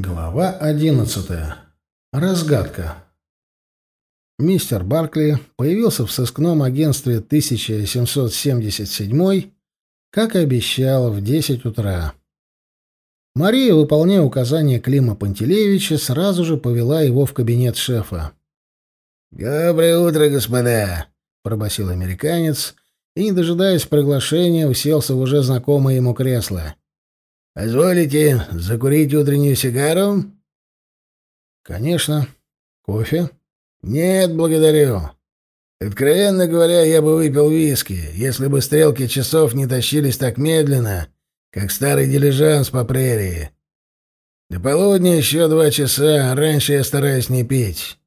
Глава одиннадцатая. Разгадка. Мистер Баркли появился в сыскном агентстве 1777, как и обещал, в 10 утра. Мария, выполняя указания Клима Пантелеевича, сразу же повела его в кабинет шефа. «Доброе утро, господа!» — пробасил американец и, не дожидаясь приглашения, уселся в уже знакомое ему кресло. «Позволите закурить утреннюю сигару?» «Конечно. Кофе?» «Нет, благодарю. Откровенно говоря, я бы выпил виски, если бы стрелки часов не тащились так медленно, как старый дилижанс по прерии. До полудня еще два часа, раньше я стараюсь не пить.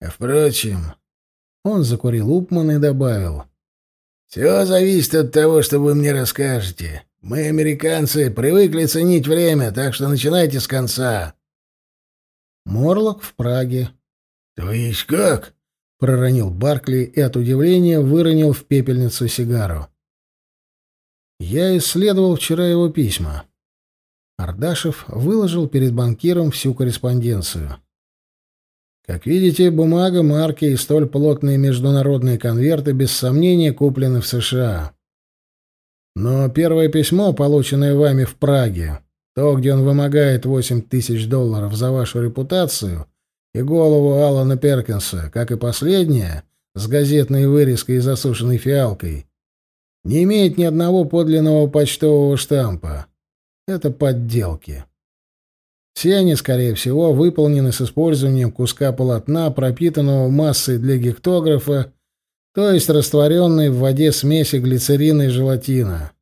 А впрочем...» Он закурил Упман и добавил. «Все зависит от того, что вы мне расскажете. Мы, американцы, привыкли ценить время, так что начинайте с конца. Морлок в Праге. То есть как? проронил Баркли и от удивления выронил в пепельницу сигару. Я исследовал вчера его письма. Ардашев выложил перед банкиром всю корреспонденцию. Как видите, бумага, марки и столь плотные международные конверты без сомнения куплены в США. Но первое письмо, полученное вами в Праге, то, где он вымогает восемь тысяч долларов за вашу репутацию и голову Алана Перкинса, как и последнее, с газетной вырезкой и засушенной фиалкой, не имеет ни одного подлинного почтового штампа. Это подделки. Все они, скорее всего, выполнены с использованием куска полотна, пропитанного массой для гектографа то есть растворенной в воде смеси глицерина и желатина.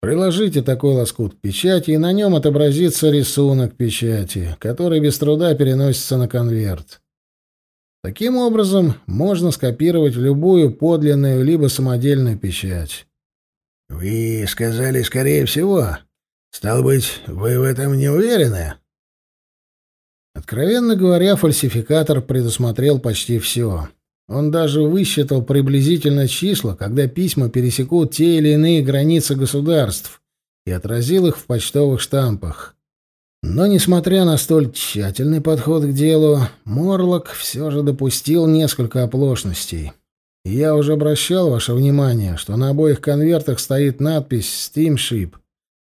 Приложите такой лоскут к печати, и на нем отобразится рисунок печати, который без труда переносится на конверт. Таким образом, можно скопировать любую подлинную либо самодельную печать. «Вы сказали, скорее всего. Стало быть, вы в этом не уверены?» Откровенно говоря, фальсификатор предусмотрел почти все. Он даже высчитал приблизительно числа, когда письма пересекут те или иные границы государств, и отразил их в почтовых штампах. Но, несмотря на столь тщательный подход к делу, Морлок все же допустил несколько оплошностей. я уже обращал ваше внимание, что на обоих конвертах стоит надпись «Steamship»,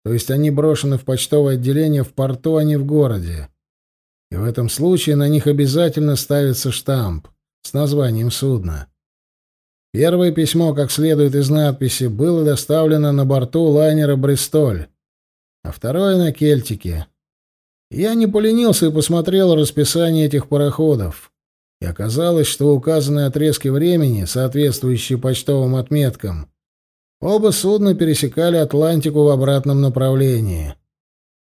то есть они брошены в почтовое отделение в порту, а не в городе. И в этом случае на них обязательно ставится штамп с названием судна. Первое письмо, как следует из надписи, было доставлено на борту лайнера «Бристоль», а второе — на «Кельтике». Я не поленился и посмотрел расписание этих пароходов. И оказалось, что указанные отрезки времени, соответствующие почтовым отметкам, оба судна пересекали Атлантику в обратном направлении.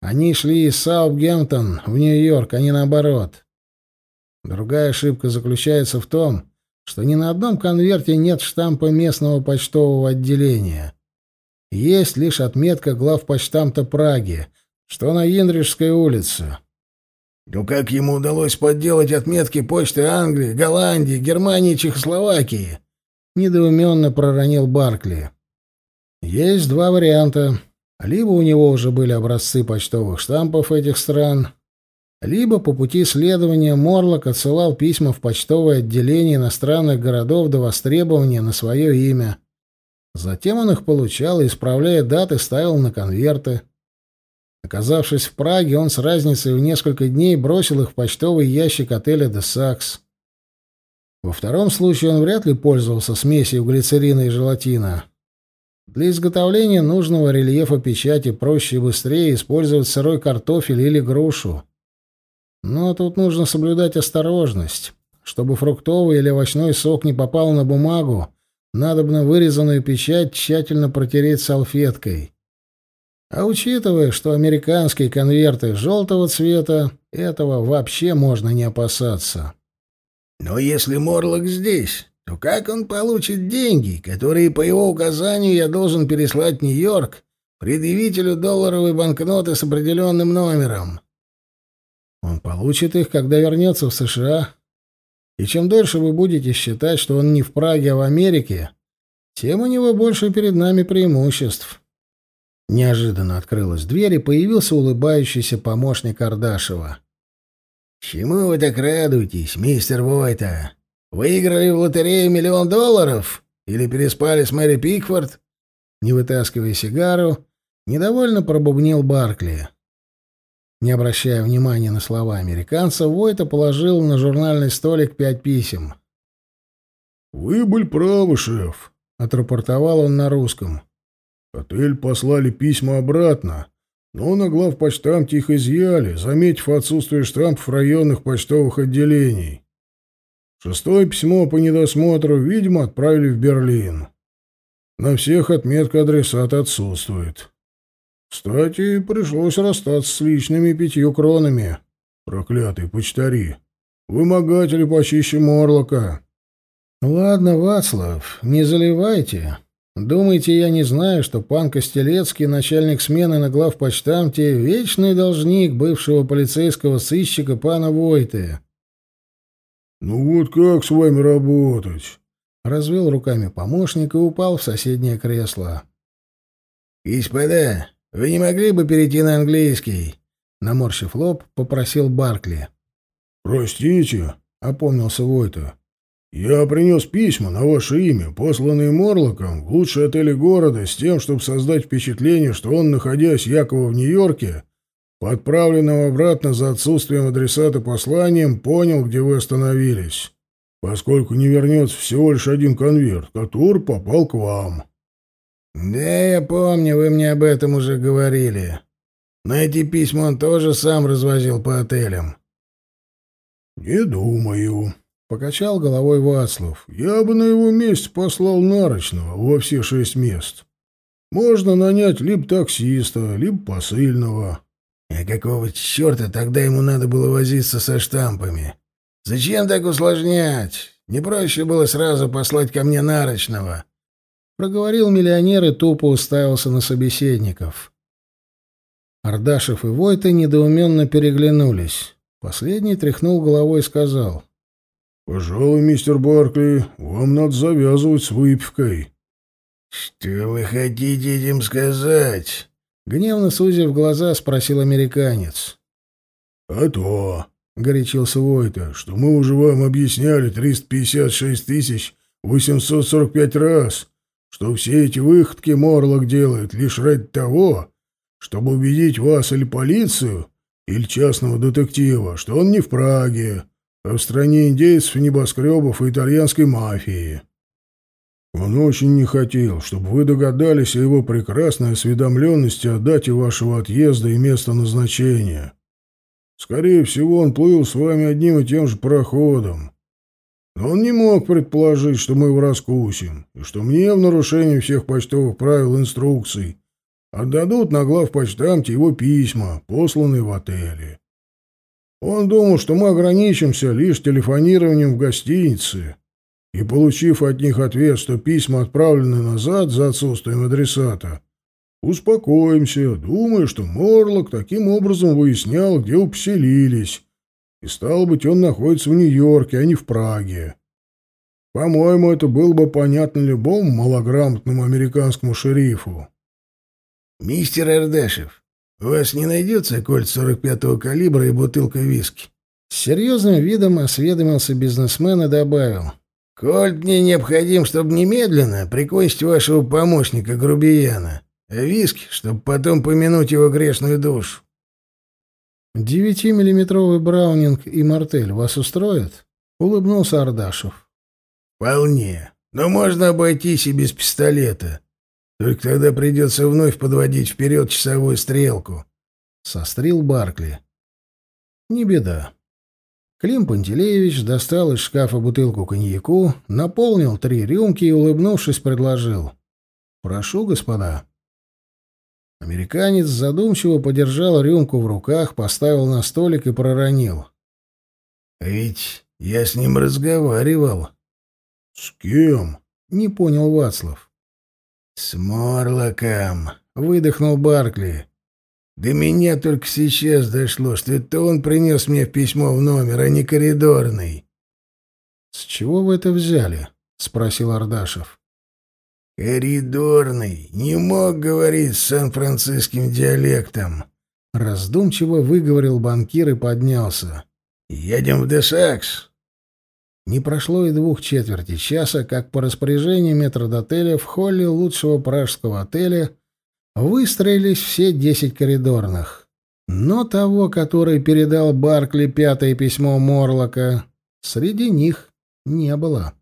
Они шли из Саутгемптон в Нью-Йорк, а не наоборот. Другая ошибка заключается в том, что ни на одном конверте нет штампа местного почтового отделения. Есть лишь отметка главпочтамта Праги, что на Индрижской улице. Ну как ему удалось подделать отметки почты Англии, Голландии, Германии, Чехословакии? Недоуменно проронил Баркли. Есть два варианта. Либо у него уже были образцы почтовых штампов этих стран, либо по пути следования Морлок отсылал письма в почтовое отделение иностранных городов до востребования на свое имя. Затем он их получал и, исправляя даты, ставил на конверты. Оказавшись в Праге, он с разницей в несколько дней бросил их в почтовый ящик отеля «Де Сакс». Во втором случае он вряд ли пользовался смесью глицерина и желатина. Для изготовления нужного рельефа печати проще и быстрее использовать сырой картофель или грушу. Но тут нужно соблюдать осторожность. Чтобы фруктовый или овощной сок не попал на бумагу, надобно вырезанную печать тщательно протереть салфеткой. А учитывая, что американские конверты желтого цвета, этого вообще можно не опасаться. Но если Морлок здесь, то как он получит деньги, которые по его указанию я должен переслать в Нью-Йорк предъявителю долларовой банкноты с определенным номером? Он получит их, когда вернется в США. И чем дольше вы будете считать, что он не в Праге, а в Америке, тем у него больше перед нами преимуществ. Неожиданно открылась дверь, и появился улыбающийся помощник Ардашева. «Чему вы так радуетесь, мистер Войта? Выиграли в лотерею миллион долларов? Или переспали с Мэри Пикфорд?» Не вытаскивая сигару, недовольно пробубнил Баркли. Не обращая внимания на слова американца, Войта положил на журнальный столик пять писем. «Вы были правы, шеф», — отрапортовал он на русском. «Отель послали письма обратно, но на главпочтамте их изъяли, заметив отсутствие штампов районных почтовых отделений. Шестое письмо по недосмотру, видимо, отправили в Берлин. На всех отметка адресата отсутствует. Кстати, пришлось расстаться с личными пятью кронами. Проклятые почтари. Вымогатели почище Морлока. Ладно, Вацлав, не заливайте. Думаете, я не знаю, что пан Костелецкий, начальник смены на главпочтамте, вечный должник бывшего полицейского сыщика пана Войты? Ну вот как с вами работать? Развел руками помощник и упал в соседнее кресло. «Господа, вы не могли бы перейти на английский?» Наморщив лоб, попросил Баркли. «Простите», — опомнился Войта. «Я принес письма на ваше имя, посланные Морлоком в лучшие отели города, с тем, чтобы создать впечатление, что он, находясь якобы в Нью-Йорке, по отправленному обратно за отсутствием адресата посланием, понял, где вы остановились, поскольку не вернется всего лишь один конверт, который попал к вам». «Да, я помню, вы мне об этом уже говорили. Но эти письма он тоже сам развозил по отелям». «Не думаю», — покачал головой Вацлав. «Я бы на его месте послал Нарочного во все шесть мест. Можно нанять либо таксиста, либо посыльного». «А какого черта тогда ему надо было возиться со штампами? Зачем так усложнять? Не проще было сразу послать ко мне Нарочного?» Проговорил миллионер и тупо уставился на собеседников. Ардашев и Войта недоуменно переглянулись. Последний тряхнул головой и сказал. «Пожалуй, мистер Баркли, вам надо завязывать с выпивкой». «Что вы хотите этим сказать?» Гневно сузив глаза, спросил американец. «А то», — горячился Войта, — «что мы уже вам объясняли 356 тысяч 845 раз, что все эти выходки Морлок делает лишь ради того, чтобы убедить вас или полицию, или частного детектива, что он не в Праге, а в стране индейцев, небоскребов и итальянской мафии. Он очень не хотел, чтобы вы догадались о его прекрасной осведомленности о дате вашего отъезда и места назначения. Скорее всего, он плыл с вами одним и тем же проходом. Но он не мог предположить, что мы его раскусим, и что мне в нарушении всех почтовых правил инструкций отдадут на главпочтамте его письма, посланные в отеле. Он думал, что мы ограничимся лишь телефонированием в гостинице, и, получив от них ответ, что письма отправлены назад за отсутствием адресата, успокоимся, думая, что Морлок таким образом выяснял, где упселились, и, стало быть, он находится в Нью-Йорке, а не в Праге. По-моему, это было бы понятно любому малограмотному американскому шерифу. «Мистер Ардашев, у вас не найдется кольт 45-го калибра и бутылка виски?» С серьезным видом осведомился бизнесмен и добавил. «Кольт мне необходим, чтобы немедленно прикончить вашего помощника Грубияна, а виски, чтобы потом помянуть его грешную душу». «Девятимиллиметровый Браунинг и Мартель вас устроят?» — улыбнулся Ардашев. «Вполне. Но можно обойтись и без пистолета. Только тогда придется вновь подводить вперед часовую стрелку». Сострил Баркли. «Не беда». Клим Пантелеевич достал из шкафа бутылку коньяку, наполнил три рюмки и, улыбнувшись, предложил. «Прошу, господа». Американец задумчиво подержал рюмку в руках, поставил на столик и проронил. «А ведь я с ним разговаривал». «С кем?» — не понял Вацлав. «С Морлоком», — выдохнул Баркли. «До меня только сейчас дошло, что это он принес мне письмо в номер, а не коридорный». «С чего вы это взяли?» — спросил Ардашев. «Коридорный не мог говорить с сан-франциским диалектом», — раздумчиво выговорил банкир и поднялся. «Едем в Десакс». Не прошло и двух четверти часа, как по распоряжению метрдотеля в холле лучшего пражского отеля выстроились все десять коридорных. Но того, который передал Баркли пятое письмо Морлока, среди них не было.